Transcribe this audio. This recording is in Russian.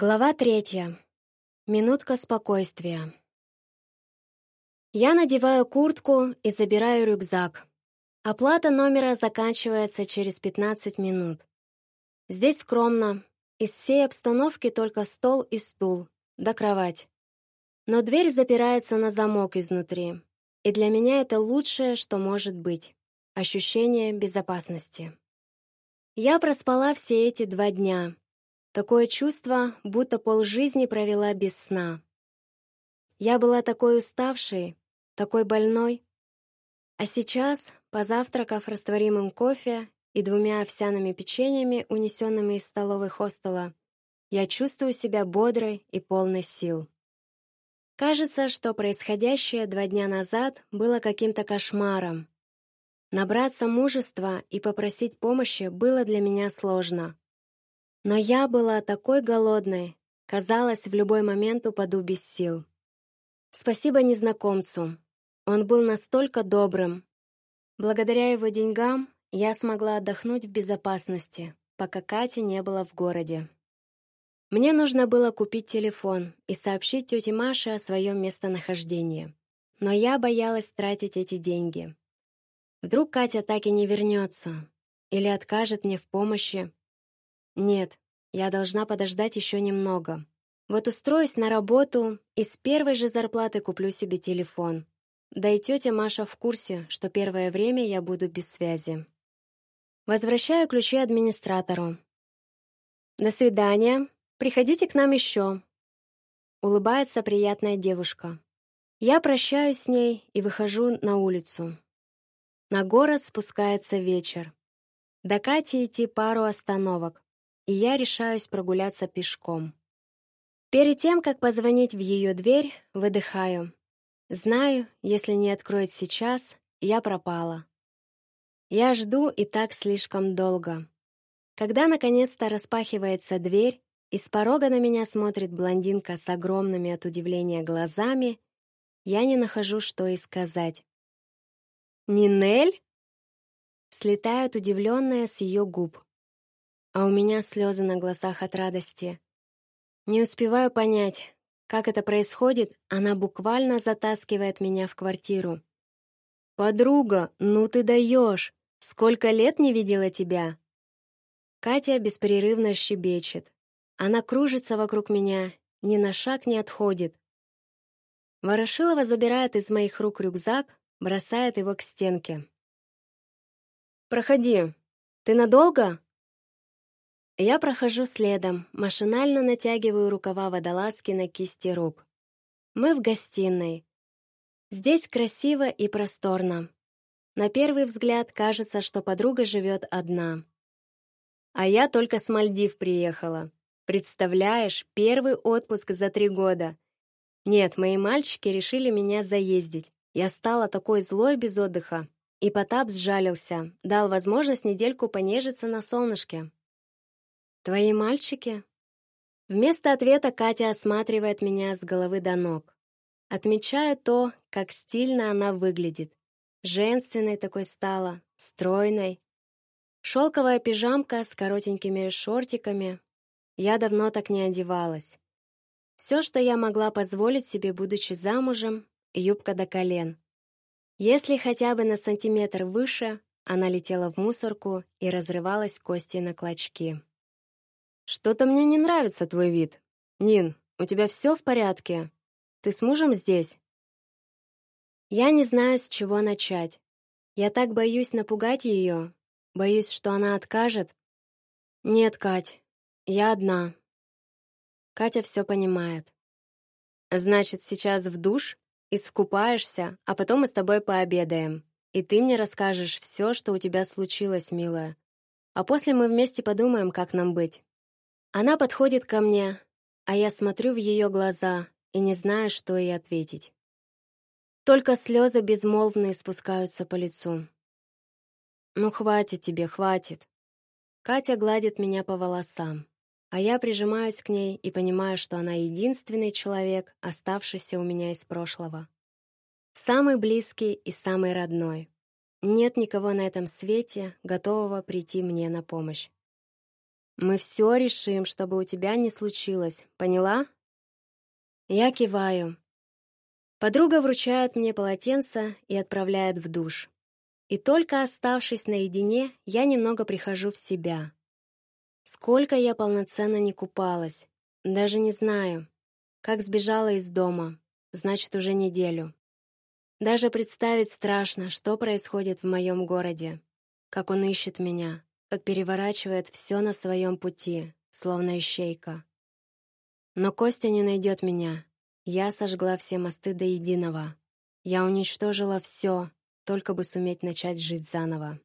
Глава третья. Минутка спокойствия. Я надеваю куртку и забираю рюкзак. Оплата номера заканчивается через 15 минут. Здесь скромно. Из всей обстановки только стол и стул, да кровать. Но дверь запирается на замок изнутри. И для меня это лучшее, что может быть. Ощущение безопасности. Я проспала все эти два дня, Такое чувство, будто полжизни провела без сна. Я была такой уставшей, такой больной. А сейчас, позавтракав растворимым кофе и двумя овсяными печеньями, унесенными из столовой хостела, я чувствую себя бодрой и полной сил. Кажется, что происходящее два дня назад было каким-то кошмаром. Набраться мужества и попросить помощи было для меня сложно. Но я была такой голодной, казалось, в любой момент упаду без сил. Спасибо незнакомцу. Он был настолько добрым. Благодаря его деньгам я смогла отдохнуть в безопасности, пока Катя не было в городе. Мне нужно было купить телефон и сообщить тете Маше о своем местонахождении. Но я боялась тратить эти деньги. Вдруг Катя так и не вернется или откажет мне в помощи, нет, я должна подождать еще немного. Вот устроюсь на работу и с первой же зарплаты куплю себе телефон. Да и тетя Маша в курсе, что первое время я буду без связи. Возвращаю ключи администратору. До свидания. Приходите к нам еще. Улыбается приятная девушка. Я прощаюсь с ней и выхожу на улицу. На город спускается вечер. До Кати идти пару остановок и я решаюсь прогуляться пешком. Перед тем, как позвонить в ее дверь, выдыхаю. Знаю, если не откроет сейчас, я пропала. Я жду и так слишком долго. Когда наконец-то распахивается дверь, и с порога на меня смотрит блондинка с огромными от удивления глазами, я не нахожу, что и сказать. «Нинель?» Слетает удивленная с ее губ а у меня слезы на глазах от радости. Не успеваю понять, как это происходит, она буквально затаскивает меня в квартиру. «Подруга, ну ты даешь! Сколько лет не видела тебя?» Катя беспрерывно щебечет. Она кружится вокруг меня, ни на шаг не отходит. Ворошилова забирает из моих рук рюкзак, бросает его к стенке. «Проходи. Ты надолго?» Я прохожу следом, машинально натягиваю рукава водолазки на кисти рук. Мы в гостиной. Здесь красиво и просторно. На первый взгляд кажется, что подруга живет одна. А я только с Мальдив приехала. Представляешь, первый отпуск за три года. Нет, мои мальчики решили меня заездить. Я стала такой злой без отдыха. И Потап сжалился, дал возможность недельку понежиться на солнышке. Твои мальчики? Вместо ответа Катя осматривает меня с головы до ног. Отмечаю то, как стильно она выглядит. Женственной такой стала, стройной. Шелковая пижамка с коротенькими шортиками. Я давно так не одевалась. Все, что я могла позволить себе, будучи замужем, юбка до колен. Если хотя бы на сантиметр выше, она летела в мусорку и разрывалась кости на клочки. «Что-то мне не нравится твой вид. Нин, у тебя все в порядке? Ты с мужем здесь?» Я не знаю, с чего начать. Я так боюсь напугать ее, боюсь, что она откажет. «Нет, Кать, я одна». Катя все понимает. «Значит, сейчас в душ и скупаешься, а потом мы с тобой пообедаем. И ты мне расскажешь все, что у тебя случилось, милая. А после мы вместе подумаем, как нам быть». Она подходит ко мне, а я смотрю в ее глаза и не знаю, что ей ответить. Только слезы безмолвные спускаются по лицу. «Ну, хватит тебе, хватит». Катя гладит меня по волосам, а я прижимаюсь к ней и понимаю, что она единственный человек, оставшийся у меня из прошлого. Самый близкий и самый родной. Нет никого на этом свете, готового прийти мне на помощь. Мы все решим, чтобы у тебя не случилось, поняла? Я киваю. Подруга вручает мне полотенце и отправляет в душ. И только оставшись наедине, я немного прихожу в себя. Сколько я полноценно не купалась, даже не знаю. Как сбежала из дома, значит, уже неделю. Даже представить страшно, что происходит в моем городе. Как он ищет меня, как переворачивает все на своем пути, словно ищейка. Но Костя не найдет меня. Я сожгла все мосты до единого. Я уничтожила все, только бы суметь начать жить заново.